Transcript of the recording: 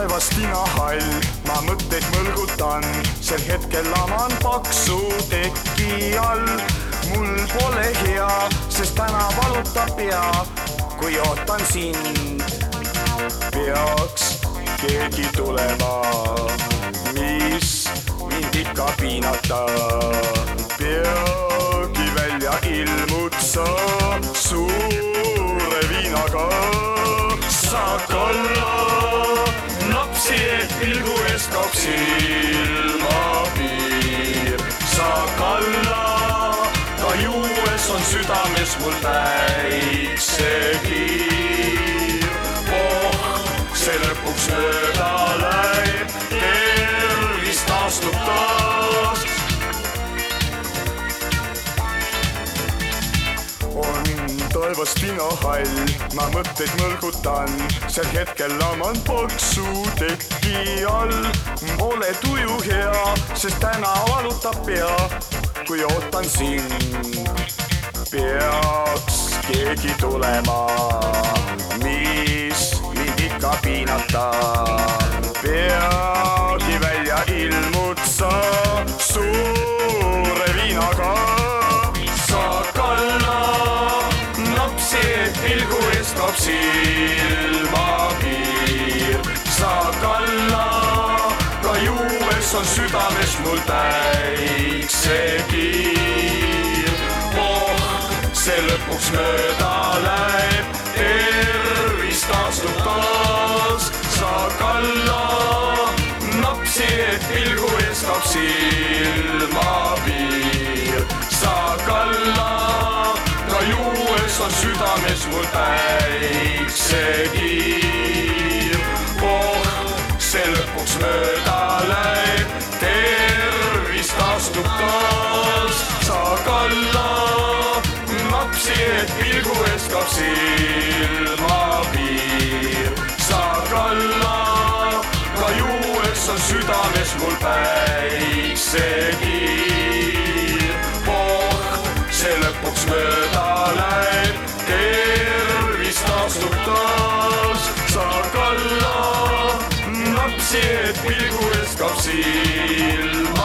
taevas tinahall, ma mõtteid mõlgutan, sel hetkel laman paksu teki all. mul pole hea, sest täna valutab pea, kui ootan sind. peaks keegi tulema, mis mind ikka piinata. peagi välja ilmud sa südames mul päiksekiir. oh, see lõpuks mööda läheb, tervis taastub taas. on taevas tinahall, ma mõtteid mõlgutan, sel hetkel laman paksu teki all. Pole tuju hea, sest täna valutab pea, kui ootan sind. Peaks keegi tulema, mis mind ikka piinata. peagi välja ilmud sa suure viinaga. sa kalla napsi, et pilgu eest kaob silmapiir. sa kalla, ka juues on südames mul päiksekiir. See lõpuks mööda läheb, tervis taastub taas. sa kalla napsi, et pilgu eest kaob silmapiir. sa kalla, ka juues on südames mul päiksekiir. Kaob silmapiir. sa kalla, ka juues on südames mul päiksekiir. oh, see lõpuks mööda läheb, tervis taastub taas. sa kalla napsi, et pilgu eest kaob silm.